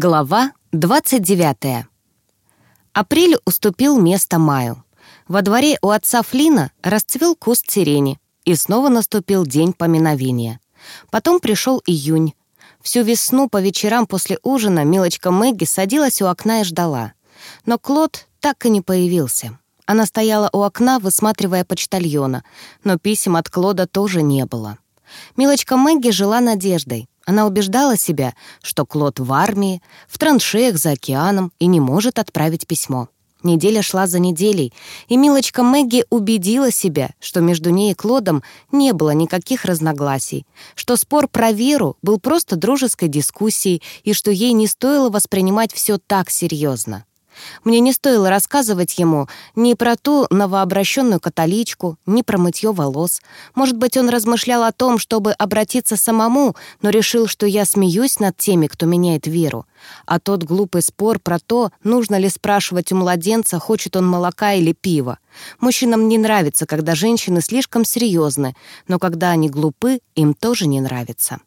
Глава 29. Апрель уступил место маю. Во дворе у отца Флина расцвел куст сирени, и снова наступил день поминовения. Потом пришел июнь. Всю весну по вечерам после ужина милочка Мэгги садилась у окна и ждала. Но Клод так и не появился. Она стояла у окна, высматривая почтальона, но писем от Клода тоже не было. Милочка Мэгги жила надеждой. Она убеждала себя, что Клод в армии, в траншеях за океаном и не может отправить письмо. Неделя шла за неделей, и милочка Мэгги убедила себя, что между ней и Клодом не было никаких разногласий, что спор про веру был просто дружеской дискуссией и что ей не стоило воспринимать все так серьезно. Мне не стоило рассказывать ему ни про ту новообращенную католичку, ни про мытье волос. Может быть, он размышлял о том, чтобы обратиться самому, но решил, что я смеюсь над теми, кто меняет веру. А тот глупый спор про то, нужно ли спрашивать у младенца, хочет он молока или пива. Мужчинам не нравится, когда женщины слишком серьезны, но когда они глупы, им тоже не нравится.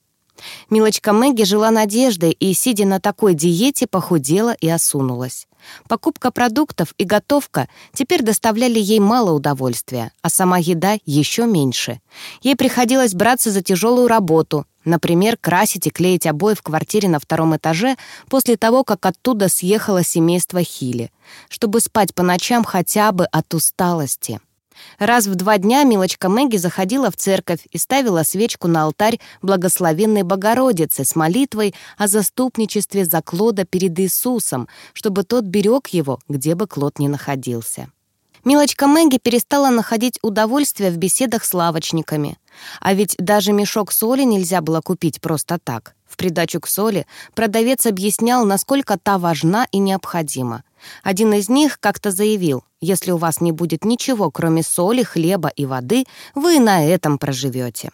Милочка Мэгги жила надеждой и, сидя на такой диете, похудела и осунулась. Покупка продуктов и готовка теперь доставляли ей мало удовольствия, а сама еда еще меньше. Ей приходилось браться за тяжелую работу, например, красить и клеить обои в квартире на втором этаже после того, как оттуда съехало семейство Хили, чтобы спать по ночам хотя бы от усталости. Раз в два дня милочка Мэгги заходила в церковь и ставила свечку на алтарь благословенной Богородицы с молитвой о заступничестве за Клода перед Иисусом, чтобы тот берег его, где бы Клод ни находился. Милочка Мэгги перестала находить удовольствие в беседах с лавочниками. А ведь даже мешок соли нельзя было купить просто так. В придачу к соли продавец объяснял, насколько та важна и необходима. Один из них как-то заявил, если у вас не будет ничего, кроме соли, хлеба и воды, вы на этом проживете.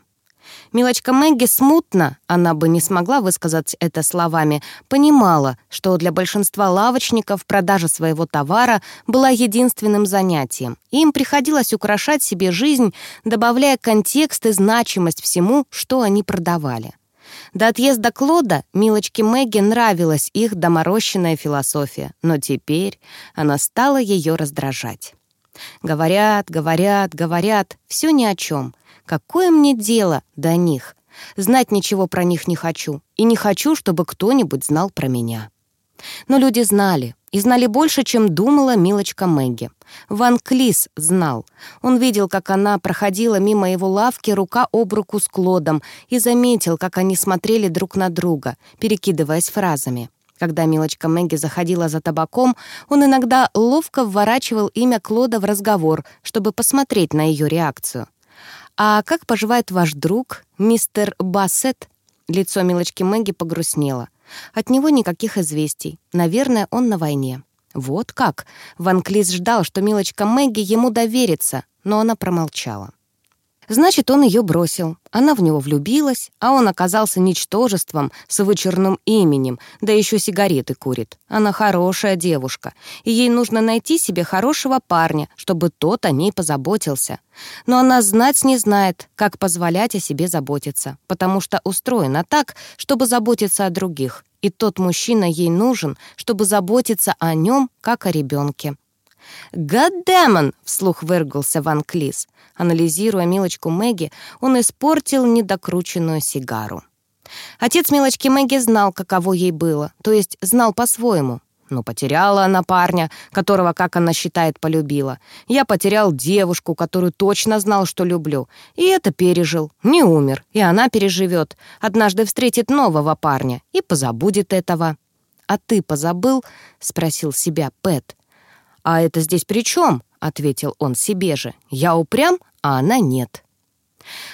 Милочка Мэгги смутно, она бы не смогла высказать это словами, понимала, что для большинства лавочников продажа своего товара была единственным занятием. Им приходилось украшать себе жизнь, добавляя контекст и значимость всему, что они продавали. До отъезда Клода Милочке Мэгги нравилась их доморощенная философия, но теперь она стала ее раздражать. Говорят, говорят, говорят, все ни о чем. Какое мне дело до них? Знать ничего про них не хочу, и не хочу, чтобы кто-нибудь знал про меня. Но люди знали, и знали больше, чем думала милочка Мэгги. Ван Клис знал. Он видел, как она проходила мимо его лавки рука об руку с Клодом и заметил, как они смотрели друг на друга, перекидываясь фразами. Когда милочка Мэгги заходила за табаком, он иногда ловко вворачивал имя Клода в разговор, чтобы посмотреть на ее реакцию. «А как поживает ваш друг, мистер Бассет?» Лицо милочки Мэгги погрустнело. От него никаких известий. Наверное, он на войне. Вот как. Ван Клис ждал, что милочка Мэгги ему доверится, но она промолчала. Значит, он ее бросил. Она в него влюбилась, а он оказался ничтожеством с вычурным именем, да еще сигареты курит. Она хорошая девушка, и ей нужно найти себе хорошего парня, чтобы тот о ней позаботился. Но она знать не знает, как позволять о себе заботиться, потому что устроена так, чтобы заботиться о других, и тот мужчина ей нужен, чтобы заботиться о нем, как о ребенке. «Гаддэмон!» — вслух выргался Ван Клис. Анализируя милочку Мэгги, он испортил недокрученную сигару. Отец милочки Мэгги знал, каково ей было, то есть знал по-своему. Но потеряла она парня, которого, как она считает, полюбила. Я потерял девушку, которую точно знал, что люблю. И это пережил. Не умер. И она переживет. Однажды встретит нового парня и позабудет этого. «А ты позабыл?» — спросил себя Пэт. «А это здесь при чем?» — ответил он себе же. «Я упрям, а она нет».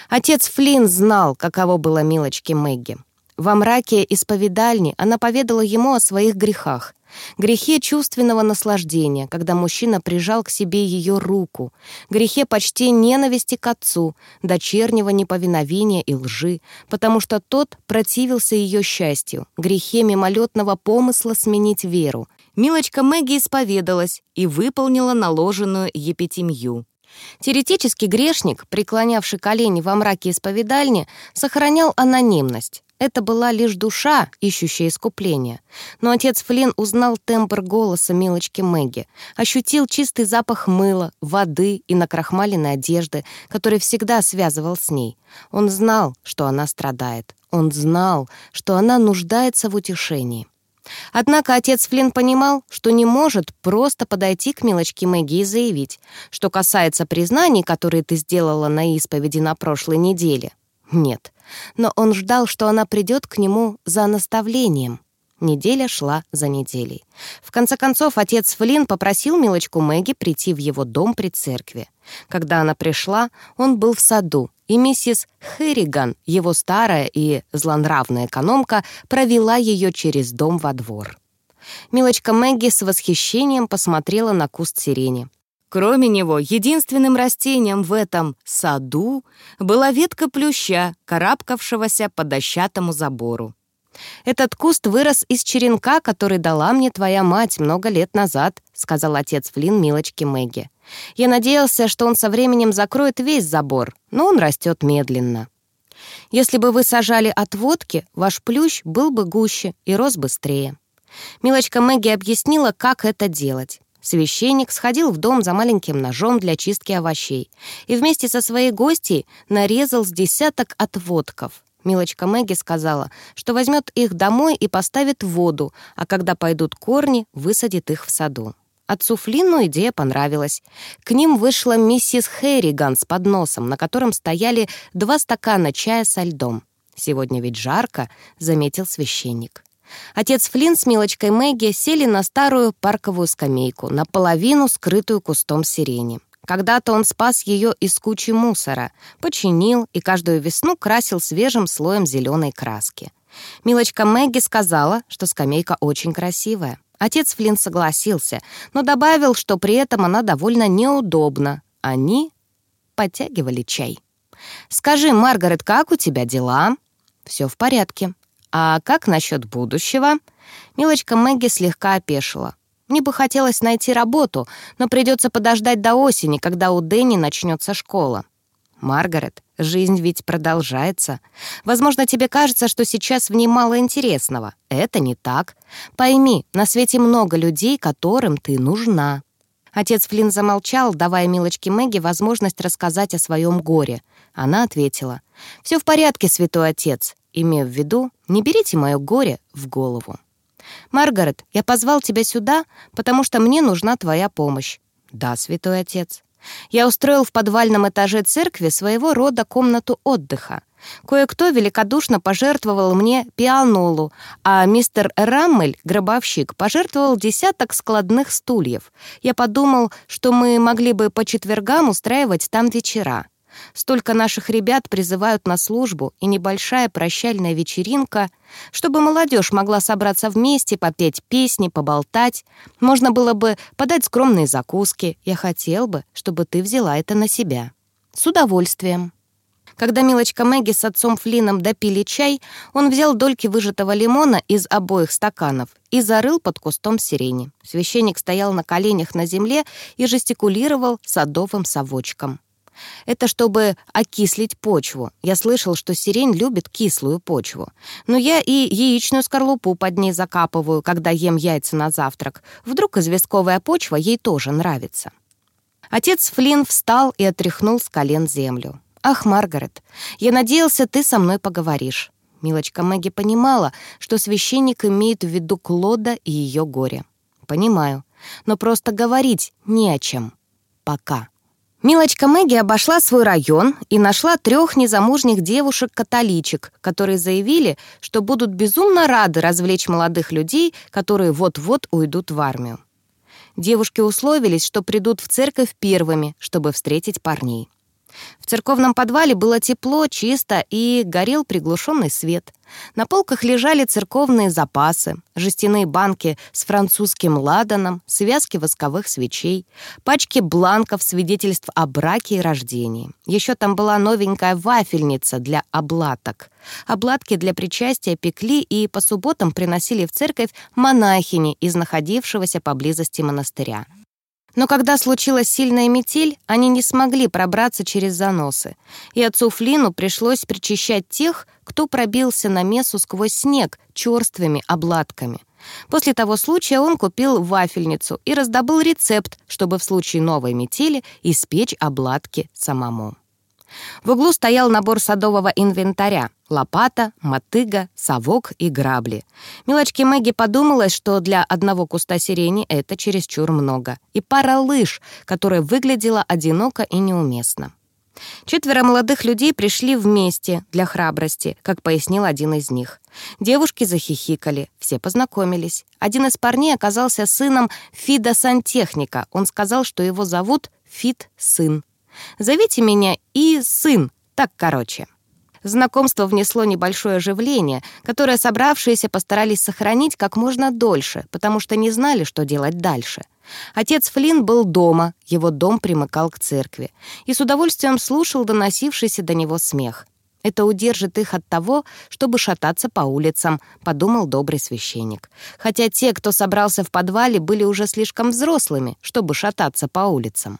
Отец Флинн знал, каково было милочке Мэгги. Во мраке исповедальни она поведала ему о своих грехах. Грехе чувственного наслаждения, когда мужчина прижал к себе ее руку. Грехе почти ненависти к отцу, дочернего неповиновения и лжи, потому что тот противился ее счастью. Грехе мимолетного помысла сменить веру. Милочка Мэгги исповедалась и выполнила наложенную епитемью. Теоретически грешник, преклонявший колени во мраке исповедальни, сохранял анонимность. Это была лишь душа, ищущая искупления. Но отец Флинн узнал тембр голоса милочки Мэгги, ощутил чистый запах мыла, воды и накрахмаленной одежды, который всегда связывал с ней. Он знал, что она страдает. Он знал, что она нуждается в утешении. Однако отец Флинн понимал, что не может просто подойти к милочке Мэгги и заявить, что касается признаний, которые ты сделала на исповеди на прошлой неделе. Нет, но он ждал, что она придет к нему за наставлением. Неделя шла за неделей. В конце концов, отец Флинн попросил милочку Мэгги прийти в его дом при церкви. Когда она пришла, он был в саду, и миссис Херриган, его старая и злонравная экономка, провела ее через дом во двор. Милочка Мэгги с восхищением посмотрела на куст сирени. Кроме него, единственным растением в этом саду была ветка плюща, карабкавшегося по дощатому забору. «Этот куст вырос из черенка, который дала мне твоя мать много лет назад», сказал отец Флинн милочке Мэгги. «Я надеялся, что он со временем закроет весь забор, но он растет медленно. Если бы вы сажали от водки, ваш плющ был бы гуще и рос быстрее». Милочка Мэгги объяснила, как это делать. Священник сходил в дом за маленьким ножом для чистки овощей и вместе со своей гостьей нарезал с десяток отводков. Милочка Мэгги сказала, что возьмет их домой и поставит в воду, а когда пойдут корни, высадит их в саду. Отцу Флинну идея понравилась. К ним вышла миссис Херриган с подносом, на котором стояли два стакана чая со льдом. «Сегодня ведь жарко», — заметил священник. Отец Флинн с милочкой Мэгги сели на старую парковую скамейку, наполовину скрытую кустом сирени. Когда-то он спас ее из кучи мусора, починил и каждую весну красил свежим слоем зеленой краски. Милочка Мэгги сказала, что скамейка очень красивая. Отец Флинн согласился, но добавил, что при этом она довольно неудобна. Они подтягивали чай. «Скажи, Маргарет, как у тебя дела?» «Все в порядке», «А как насчет будущего?» Милочка Мэгги слегка опешила. «Мне бы хотелось найти работу, но придется подождать до осени, когда у Дэнни начнется школа». «Маргарет, жизнь ведь продолжается. Возможно, тебе кажется, что сейчас в ней мало интересного. Это не так. Пойми, на свете много людей, которым ты нужна». Отец Флинн замолчал, давая милочке Мэгги возможность рассказать о своем горе. Она ответила, «Все в порядке, святой отец имея в виду, не берите мое горе в голову. «Маргарет, я позвал тебя сюда, потому что мне нужна твоя помощь». «Да, святой отец». «Я устроил в подвальном этаже церкви своего рода комнату отдыха. Кое-кто великодушно пожертвовал мне пианолу, а мистер Раммель, гробовщик, пожертвовал десяток складных стульев. Я подумал, что мы могли бы по четвергам устраивать там вечера. Столько наших ребят призывают на службу, и небольшая прощальная вечеринка, чтобы молодежь могла собраться вместе, попеть песни, поболтать. Можно было бы подать скромные закуски. Я хотел бы, чтобы ты взяла это на себя. С удовольствием. Когда милочка Мэгги с отцом Флином допили чай, он взял дольки выжатого лимона из обоих стаканов и зарыл под кустом сирени. Священник стоял на коленях на земле и жестикулировал садовым совочком. Это чтобы окислить почву. Я слышал, что сирень любит кислую почву. Но я и яичную скорлупу под ней закапываю, когда ем яйца на завтрак. Вдруг известковая почва ей тоже нравится. Отец Флинн встал и отряхнул с колен землю. «Ах, Маргарет, я надеялся, ты со мной поговоришь». Милочка Мэгги понимала, что священник имеет в виду Клода и ее горе. «Понимаю, но просто говорить не о чем. Пока». Милочка Мэгги обошла свой район и нашла трех незамужних девушек-католичек, которые заявили, что будут безумно рады развлечь молодых людей, которые вот-вот уйдут в армию. Девушки условились, что придут в церковь первыми, чтобы встретить парней. В церковном подвале было тепло, чисто и горел приглушенный свет. На полках лежали церковные запасы, жестяные банки с французским ладаном, связки восковых свечей, пачки бланков свидетельств о браке и рождении. Еще там была новенькая вафельница для облаток. Обладки для причастия пекли и по субботам приносили в церковь монахини из находившегося поблизости монастыря. Но когда случилась сильная метель, они не смогли пробраться через заносы, и отцу Флину пришлось причащать тех, кто пробился на мессу сквозь снег черствыми обладками. После того случая он купил вафельницу и раздобыл рецепт, чтобы в случае новой метели испечь обладки самому. В углу стоял набор садового инвентаря — лопата, мотыга, совок и грабли. Милочке Мэгги подумалось, что для одного куста сирени это чересчур много. И пара лыж, которая выглядела одиноко и неуместно. Четверо молодых людей пришли вместе для храбрости, как пояснил один из них. Девушки захихикали, все познакомились. Один из парней оказался сыном Фида-сантехника. Он сказал, что его зовут Фид-сын. Зовите меня и сын, так короче. Знакомство внесло небольшое оживление, которое собравшиеся постарались сохранить как можно дольше, потому что не знали, что делать дальше. Отец Флинн был дома, его дом примыкал к церкви, и с удовольствием слушал доносившийся до него смех. «Это удержит их от того, чтобы шататься по улицам», — подумал добрый священник. Хотя те, кто собрался в подвале, были уже слишком взрослыми, чтобы шататься по улицам.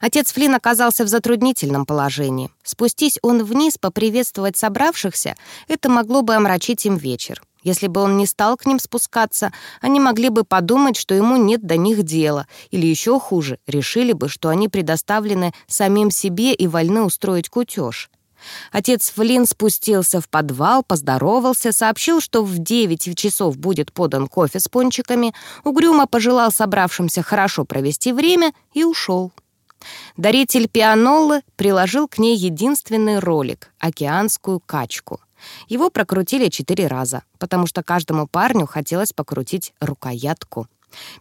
Отец Флинн оказался в затруднительном положении. Спустись он вниз поприветствовать собравшихся, это могло бы омрачить им вечер. Если бы он не стал к ним спускаться, они могли бы подумать, что ему нет до них дела, или еще хуже, решили бы, что они предоставлены самим себе и вольны устроить кутеж. Отец Флинн спустился в подвал, поздоровался, сообщил, что в 9 часов будет подан кофе с пончиками, угрюмо пожелал собравшимся хорошо провести время и ушел. Даритель пианолы приложил к ней единственный ролик — океанскую качку. Его прокрутили четыре раза, потому что каждому парню хотелось покрутить рукоятку.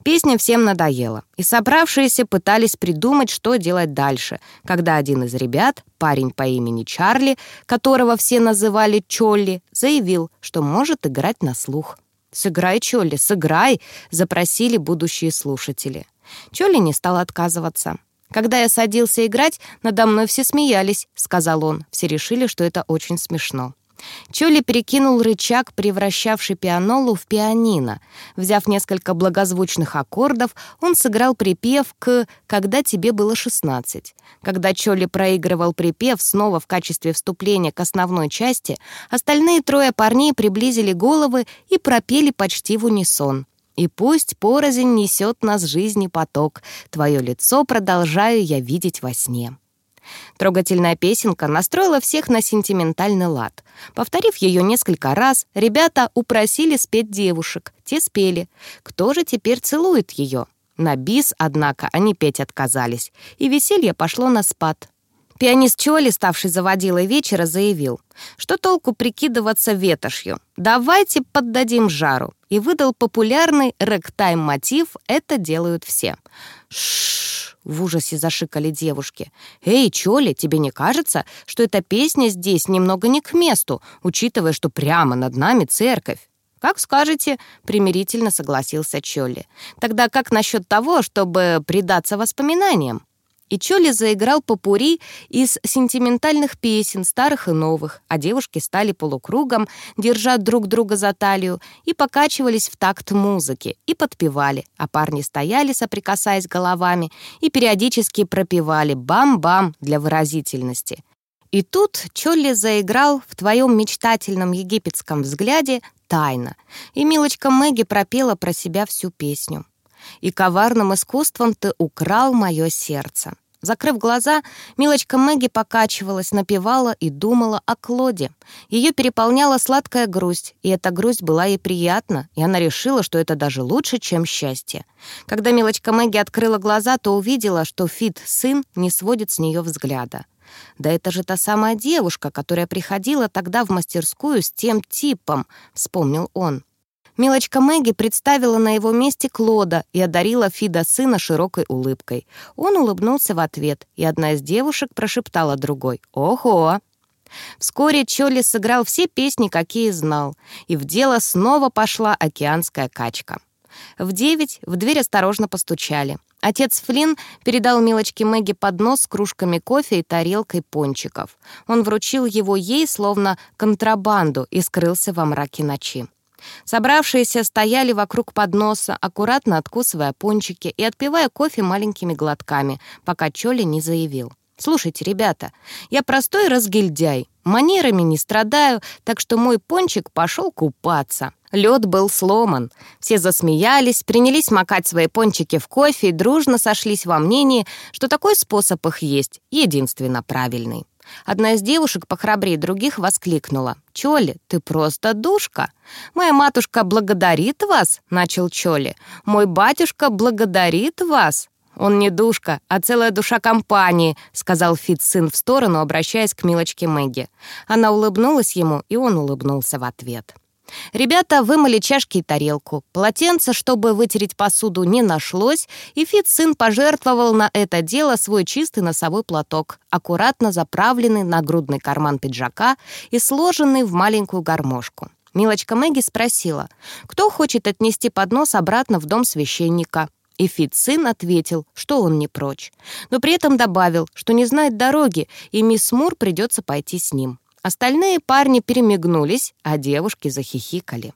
Песня всем надоела, и собравшиеся пытались придумать, что делать дальше, когда один из ребят, парень по имени Чарли, которого все называли Чолли, заявил, что может играть на слух. «Сыграй, Чолли, сыграй!» — запросили будущие слушатели. Чолли не стал отказываться. «Когда я садился играть, надо мной все смеялись», — сказал он. Все решили, что это очень смешно. Чоли перекинул рычаг, превращавший пианолу в пианино. Взяв несколько благозвучных аккордов, он сыграл припев к «Когда тебе было 16». Когда Чоли проигрывал припев снова в качестве вступления к основной части, остальные трое парней приблизили головы и пропели почти в унисон. И пусть порознь несет нас жизни поток, Твое лицо продолжаю я видеть во сне. Трогательная песенка настроила всех на сентиментальный лад. Повторив ее несколько раз, ребята упросили спеть девушек. Те спели. Кто же теперь целует ее? На бис, однако, они петь отказались, и веселье пошло на спад. Пианист Чоли, ставший заводилой вечера, заявил, что толку прикидываться ветошью. Давайте поддадим жару. И выдал популярный рэктайм-мотив «Это делают все». Шш! в ужасе зашикали девушки. «Эй, Чоли, тебе не кажется, что эта песня здесь немного не к месту, учитывая, что прямо над нами церковь?» «Как скажете», — примирительно согласился Чоли. «Тогда как насчет того, чтобы предаться воспоминаниям?» И Чоли заиграл попури из сентиментальных песен, старых и новых, а девушки стали полукругом, держа друг друга за талию, и покачивались в такт музыки, и подпевали, а парни стояли, соприкасаясь головами, и периодически пропевали «бам-бам» для выразительности. И тут Чолли заиграл в твоем мечтательном египетском взгляде тайно, и милочка Мэгги пропела про себя всю песню и коварным искусством ты украл мое сердце». Закрыв глаза, милочка Мэгги покачивалась, напевала и думала о Клоде. Ее переполняла сладкая грусть, и эта грусть была ей приятна, и она решила, что это даже лучше, чем счастье. Когда милочка Мэгги открыла глаза, то увидела, что Фит, сын, не сводит с нее взгляда. «Да это же та самая девушка, которая приходила тогда в мастерскую с тем типом», — вспомнил он. Милочка Мэгги представила на его месте Клода и одарила Фида сына широкой улыбкой. Он улыбнулся в ответ, и одна из девушек прошептала другой «Ого!». Вскоре Чолли сыграл все песни, какие знал, и в дело снова пошла океанская качка. В девять в дверь осторожно постучали. Отец Флинн передал милочке Мэгги поднос с кружками кофе и тарелкой пончиков. Он вручил его ей, словно контрабанду, и скрылся во мраке ночи. Собравшиеся стояли вокруг подноса, аккуратно откусывая пончики и отпивая кофе маленькими глотками, пока Чоли не заявил. Слушайте, ребята, я простой разгильдяй, манерами не страдаю, так что мой пончик пошел купаться. Лед был сломан. Все засмеялись, принялись макать свои пончики в кофе и дружно сошлись во мнении, что такой способ их есть единственно правильный. Одна из девушек похрабрее других воскликнула. «Чоли, ты просто душка!» «Моя матушка благодарит вас!» — начал Чоли. «Мой батюшка благодарит вас!» «Он не душка, а целая душа компании», — сказал Фит сын в сторону, обращаясь к милочке Мэгги. Она улыбнулась ему, и он улыбнулся в ответ. Ребята вымыли чашки и тарелку. Полотенца, чтобы вытереть посуду, не нашлось, и Фит сын пожертвовал на это дело свой чистый носовой платок, аккуратно заправленный на грудный карман пиджака и сложенный в маленькую гармошку. Милочка Мэгги спросила, кто хочет отнести поднос обратно в дом священника. И Фит сын ответил, что он не прочь, но при этом добавил, что не знает дороги, и мисс Мур придется пойти с ним. Остальные парни перемигнулись, а девушки захихикали.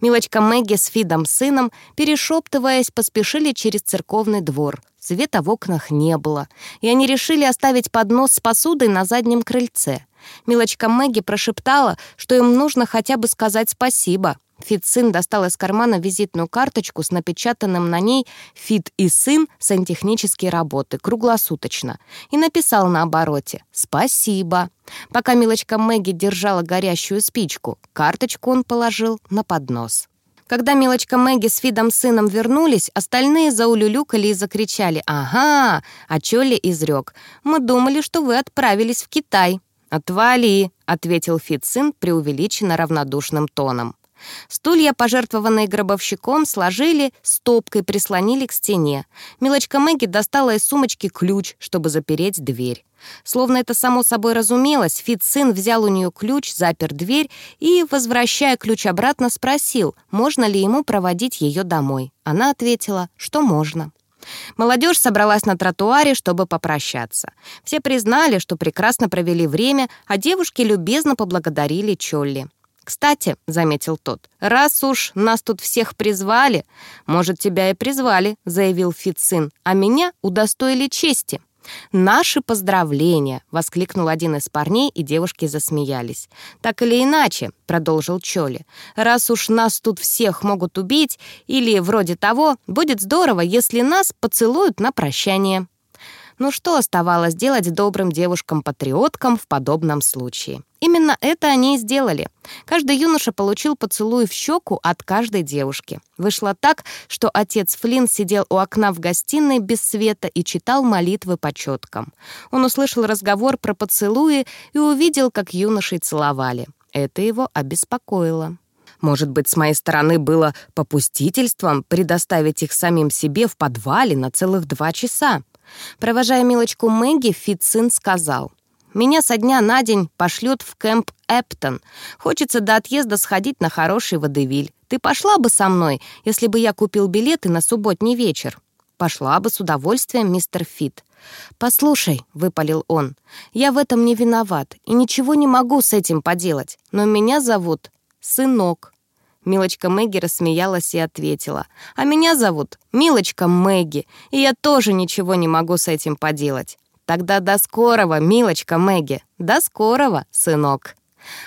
Милочка Мэгги с Фидом сыном, перешептываясь, поспешили через церковный двор. Света в окнах не было, и они решили оставить поднос с посудой на заднем крыльце. Милочка Мэгги прошептала, что им нужно хотя бы сказать спасибо. Фит сын достал из кармана визитную карточку с напечатанным на ней «Фит и сын. Сантехнические работы. Круглосуточно» и написал на обороте «Спасибо». Пока милочка Мэгги держала горящую спичку, карточку он положил на поднос. Когда милочка Мэгги с Фидом сыном вернулись, остальные заулюлюкали и закричали «Ага!» А Чолли изрек «Мы думали, что вы отправились в Китай». «Отвали!» — ответил Фид сын преувеличенно равнодушным тоном. Стулья, пожертвованные гробовщиком, сложили, стопкой прислонили к стене. Милочка Мэгги достала из сумочки ключ, чтобы запереть дверь. Словно это само собой разумелось, Фит сын взял у нее ключ, запер дверь и, возвращая ключ обратно, спросил, можно ли ему проводить ее домой. Она ответила, что можно. Молодежь собралась на тротуаре, чтобы попрощаться. Все признали, что прекрасно провели время, а девушки любезно поблагодарили Чолли. «Кстати», — заметил тот, — «раз уж нас тут всех призвали...» «Может, тебя и призвали», — заявил Фитцин, «а меня удостоили чести». «Наши поздравления!» — воскликнул один из парней, и девушки засмеялись. «Так или иначе», — продолжил Чоли, «раз уж нас тут всех могут убить, или вроде того, будет здорово, если нас поцелуют на прощание». Ну что оставалось делать добрым девушкам-патриоткам в подобном случае? Именно это они и сделали. Каждый юноша получил поцелуй в щеку от каждой девушки. Вышло так, что отец Флинн сидел у окна в гостиной без света и читал молитвы по четкам. Он услышал разговор про поцелуи и увидел, как юношей целовали. Это его обеспокоило. Может быть, с моей стороны было попустительством предоставить их самим себе в подвале на целых два часа. Провожая милочку Мэгги, Фитцин сказал, «Меня со дня на день пошлют в кемп Эптон. Хочется до отъезда сходить на хороший водевиль. Ты пошла бы со мной, если бы я купил билеты на субботний вечер?» «Пошла бы с удовольствием, мистер Фит». «Послушай», — выпалил он, — «я в этом не виноват и ничего не могу с этим поделать, но меня зовут Сынок». Милочка Мэгги рассмеялась и ответила. «А меня зовут Милочка Мэгги, и я тоже ничего не могу с этим поделать. Тогда до скорого, Милочка Мэгги, до скорого, сынок».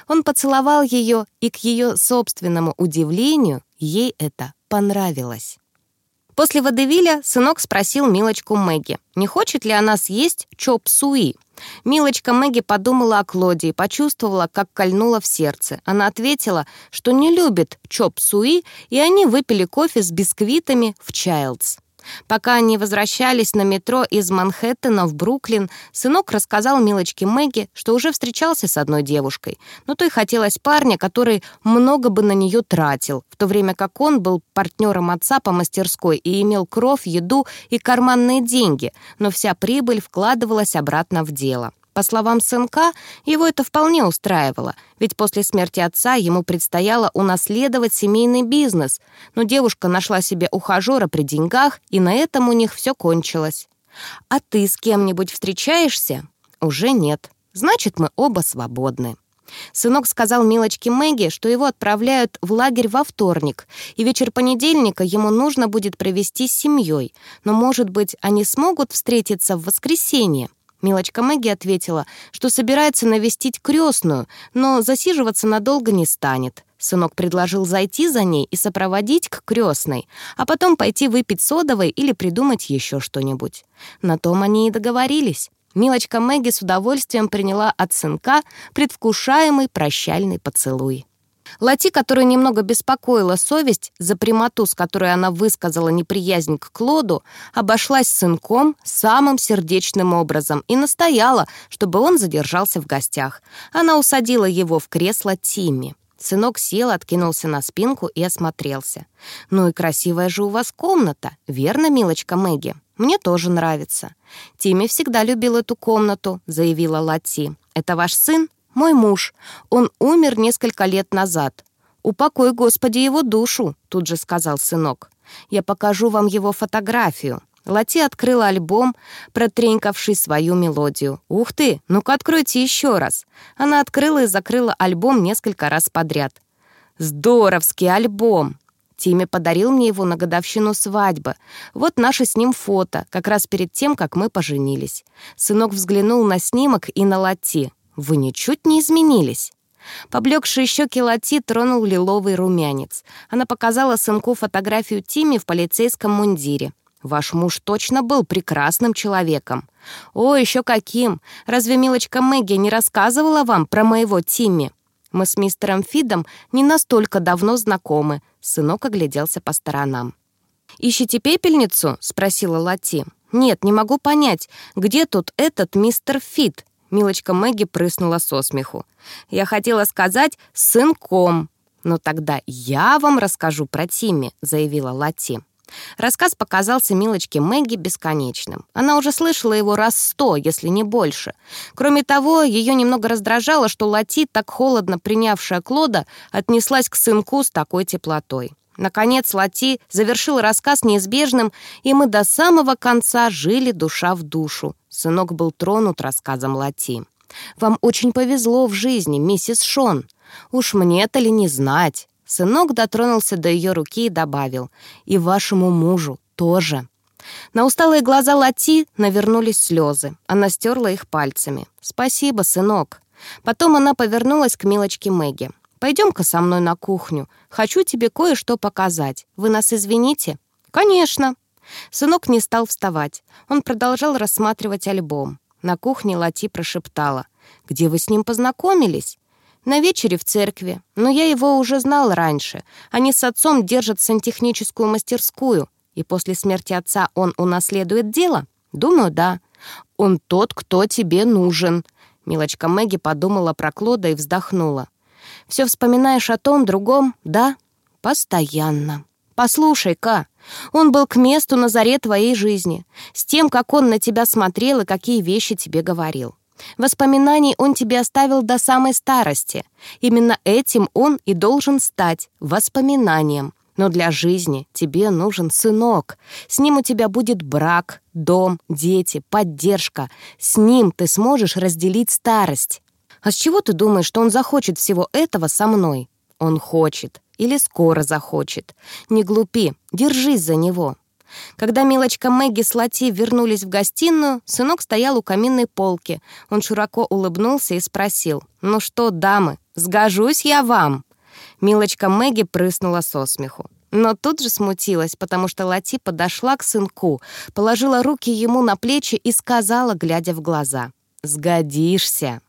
Он поцеловал ее, и к ее собственному удивлению ей это понравилось. После водевиля сынок спросил Милочку Мэгги, не хочет ли она съесть чоп-суи. Милочка Мэгги подумала о Клоде и почувствовала, как кольнуло в сердце. Она ответила, что не любит чоп-суи, и они выпили кофе с бисквитами в Чайлдс. Пока они возвращались на метро из Манхэттена в Бруклин, сынок рассказал милочке Мэгги, что уже встречался с одной девушкой, но той хотелось парня, который много бы на нее тратил, в то время как он был партнером отца по мастерской и имел кровь, еду и карманные деньги, но вся прибыль вкладывалась обратно в дело. По словам сынка, его это вполне устраивало, ведь после смерти отца ему предстояло унаследовать семейный бизнес, но девушка нашла себе ухажера при деньгах, и на этом у них все кончилось. «А ты с кем-нибудь встречаешься?» «Уже нет. Значит, мы оба свободны». Сынок сказал милочке Мэгги, что его отправляют в лагерь во вторник, и вечер понедельника ему нужно будет провести с семьей, но, может быть, они смогут встретиться в воскресенье. Милочка Мэгги ответила, что собирается навестить крестную, но засиживаться надолго не станет. Сынок предложил зайти за ней и сопроводить к крестной, а потом пойти выпить содовой или придумать еще что-нибудь. На том они и договорились. Милочка Мэгги с удовольствием приняла от сынка предвкушаемый прощальный поцелуй. Лати, которую немного беспокоила совесть за прямоту, с которой она высказала неприязнь к Клоду, обошлась сынком самым сердечным образом и настояла, чтобы он задержался в гостях. Она усадила его в кресло Тимми. Сынок сел, откинулся на спинку и осмотрелся. «Ну и красивая же у вас комната, верно, милочка Мэгги? Мне тоже нравится». «Тимми всегда любил эту комнату», — заявила Лати. «Это ваш сын?» «Мой муж. Он умер несколько лет назад». «Упокой, Господи, его душу», — тут же сказал сынок. «Я покажу вам его фотографию». Лати открыла альбом, протренькавший свою мелодию. «Ух ты! Ну-ка откройте еще раз!» Она открыла и закрыла альбом несколько раз подряд. «Здоровский альбом!» Тимми подарил мне его на годовщину свадьбы. Вот наше с ним фото, как раз перед тем, как мы поженились. Сынок взглянул на снимок и на Лати. Вы ничуть не изменились». Поблекшие щеки Лати тронул лиловый румянец. Она показала сынку фотографию Тимми в полицейском мундире. «Ваш муж точно был прекрасным человеком». «О, еще каким! Разве милочка Мэгги не рассказывала вам про моего Тимми?» «Мы с мистером Фидом не настолько давно знакомы», — сынок огляделся по сторонам. «Ищите пепельницу?» — спросила Лати. «Нет, не могу понять, где тут этот мистер Фид?» Милочка Мэгги прыснула со смеху. «Я хотела сказать «сынком». «Но тогда я вам расскажу про Тимми», — заявила Лати. Рассказ показался Милочке Мэгги бесконечным. Она уже слышала его раз сто, если не больше. Кроме того, ее немного раздражало, что Лати, так холодно принявшая Клода, отнеслась к сынку с такой теплотой. Наконец Лати завершил рассказ неизбежным, и мы до самого конца жили душа в душу. Сынок был тронут рассказом Лати. «Вам очень повезло в жизни, миссис Шон. Уж мне-то ли не знать?» Сынок дотронулся до ее руки и добавил. «И вашему мужу тоже». На усталые глаза Лати навернулись слезы. Она стерла их пальцами. «Спасибо, сынок». Потом она повернулась к милочке Мэгги. Пойдем-ка со мной на кухню. Хочу тебе кое-что показать. Вы нас извините?» «Конечно». Сынок не стал вставать. Он продолжал рассматривать альбом. На кухне Лати прошептала. «Где вы с ним познакомились?» «На вечере в церкви. Но я его уже знал раньше. Они с отцом держат сантехническую мастерскую. И после смерти отца он унаследует дело? Думаю, да. Он тот, кто тебе нужен». Милочка Мэгги подумала про Клода и вздохнула. Все вспоминаешь о том, другом, да? Постоянно. Послушай-ка, он был к месту на заре твоей жизни, с тем, как он на тебя смотрел и какие вещи тебе говорил. Воспоминаний он тебе оставил до самой старости. Именно этим он и должен стать воспоминанием. Но для жизни тебе нужен сынок. С ним у тебя будет брак, дом, дети, поддержка. С ним ты сможешь разделить старость. А с чего ты думаешь, что он захочет всего этого со мной? Он хочет. Или скоро захочет. Не глупи, держись за него. Когда милочка Мэгги с Лати вернулись в гостиную, сынок стоял у каминной полки. Он широко улыбнулся и спросил, «Ну что, дамы, сгожусь я вам?» Милочка Мэгги прыснула со смеху. Но тут же смутилась, потому что Лати подошла к сынку, положила руки ему на плечи и сказала, глядя в глаза, «Сгодишься».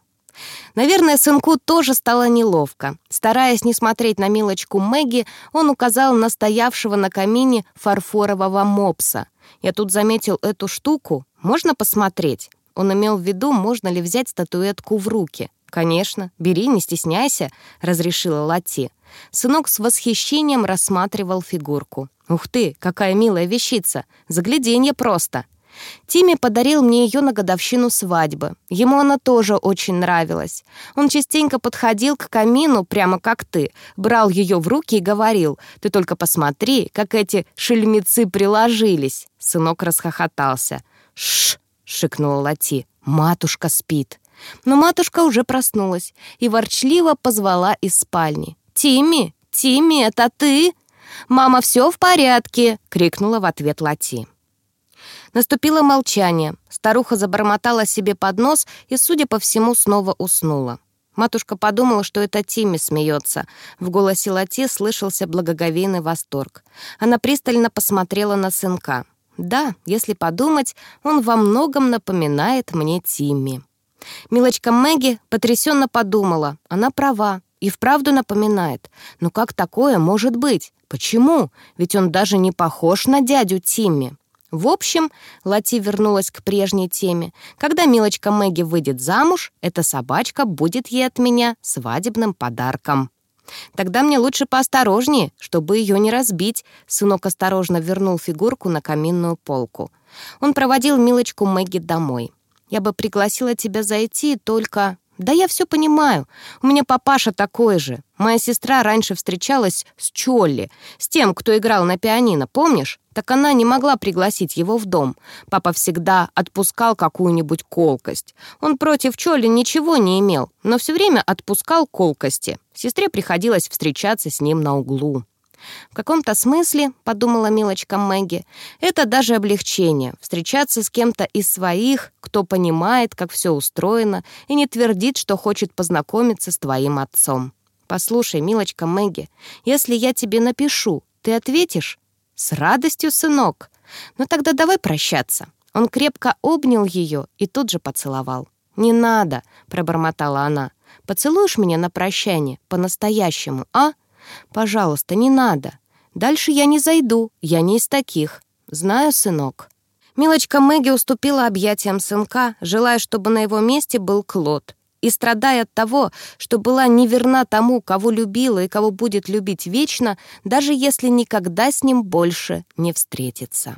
Наверное, сынку тоже стало неловко. Стараясь не смотреть на милочку Мэгги, он указал на стоявшего на камине фарфорового мопса. «Я тут заметил эту штуку. Можно посмотреть?» Он имел в виду, можно ли взять статуэтку в руки. «Конечно, бери, не стесняйся», — разрешила Лати. Сынок с восхищением рассматривал фигурку. «Ух ты, какая милая вещица! Загляденье просто!» Тимми подарил мне ее на годовщину свадьбы. Ему она тоже очень нравилась. Он частенько подходил к камину, прямо как ты, брал ее в руки и говорил, «Ты только посмотри, как эти шельмецы приложились». Сынок расхохотался. «Шш!» — шикнула Лати. «Матушка спит». Но матушка уже проснулась и ворчливо позвала из спальни. «Тимми! Тимми, это ты?» «Мама, все в порядке!» — крикнула в ответ Лати. Наступило молчание. Старуха забормотала себе под нос и, судя по всему, снова уснула. Матушка подумала, что это Тимми смеется. В голосе Лати слышался благоговейный восторг. Она пристально посмотрела на сынка. «Да, если подумать, он во многом напоминает мне Тимми». Милочка Мэгги потрясенно подумала. Она права и вправду напоминает. Но как такое может быть? Почему? Ведь он даже не похож на дядю Тимми. В общем, Лати вернулась к прежней теме. Когда милочка Мэгги выйдет замуж, эта собачка будет ей от меня свадебным подарком. Тогда мне лучше поосторожнее, чтобы ее не разбить. Сынок осторожно вернул фигурку на каминную полку. Он проводил милочку Мэгги домой. Я бы пригласила тебя зайти, только... «Да я все понимаю. У меня папаша такой же. Моя сестра раньше встречалась с Чолли, с тем, кто играл на пианино, помнишь? Так она не могла пригласить его в дом. Папа всегда отпускал какую-нибудь колкость. Он против Чолли ничего не имел, но все время отпускал колкости. Сестре приходилось встречаться с ним на углу. В каком-то смысле, подумала милочка Мэгги, это даже облегчение — встречаться с кем-то из своих, кто понимает, как все устроено, и не твердит, что хочет познакомиться с твоим отцом. «Послушай, милочка Мэгги, если я тебе напишу, ты ответишь?» «С радостью, сынок. Ну тогда давай прощаться». Он крепко обнял ее и тут же поцеловал. «Не надо», — пробормотала она. «Поцелуешь меня на прощание, по-настоящему, а?» Пожалуйста, не надо. Дальше я не зайду, я не из таких. Знаю, сынок». Милочка Мэгги уступила объятиям сынка, желая, чтобы на его месте был Клод, и страдая от того, что была неверна тому, кого любила и кого будет любить вечно, даже если никогда с ним больше не встретится.